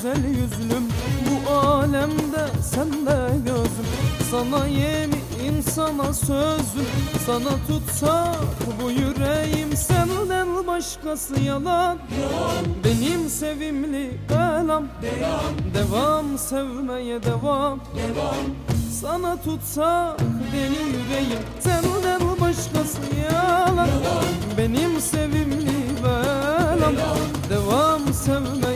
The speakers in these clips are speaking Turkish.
güzel yüzlüm. Bu alemde sende gözüm. Sana yemin sana sözüm. Sana tutsak bu yüreğim Senden başkası yalan. Benim sevimli belam Devam sevmeye devam. Sana tutsak deli yüreğim Senden başkası yalan. Benim sevimli belam Devam sevmeye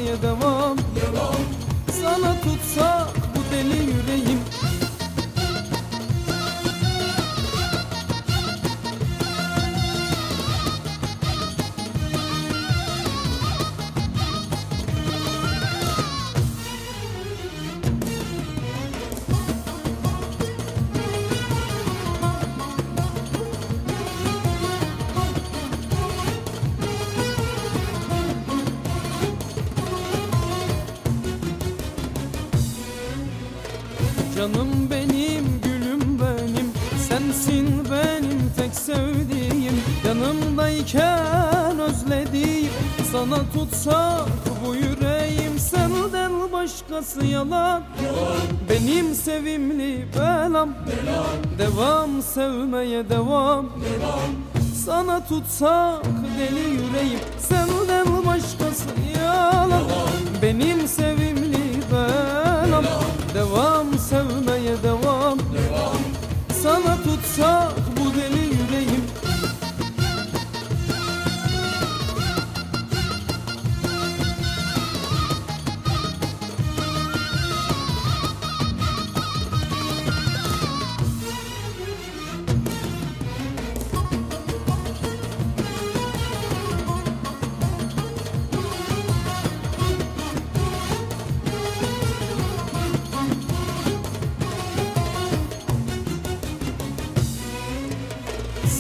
Canım benim, gülüm benim Sensin benim tek sevdiğim. Yanımdayken özlediğim Sana tutsak bu yüreğim Senden başkası yalan. Benim sevimli belam Devam sevmeye devam. Sana tutsak deli yüreğim Senden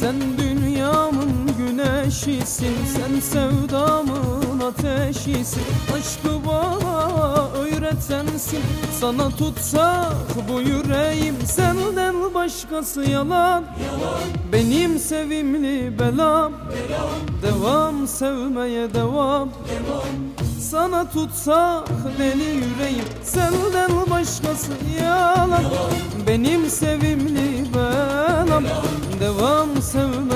Sen dünyamın güneşisin Sen sevdamın ateşisin. Aşkı bana öğretensin Sana tutsak bu yüreğim. Senden başkası yalan Benim sevimli belam. Devam sevmeye devam. Sana tutsak deli yüreğim Senden başkası yalan. Benim sevimli belam sevme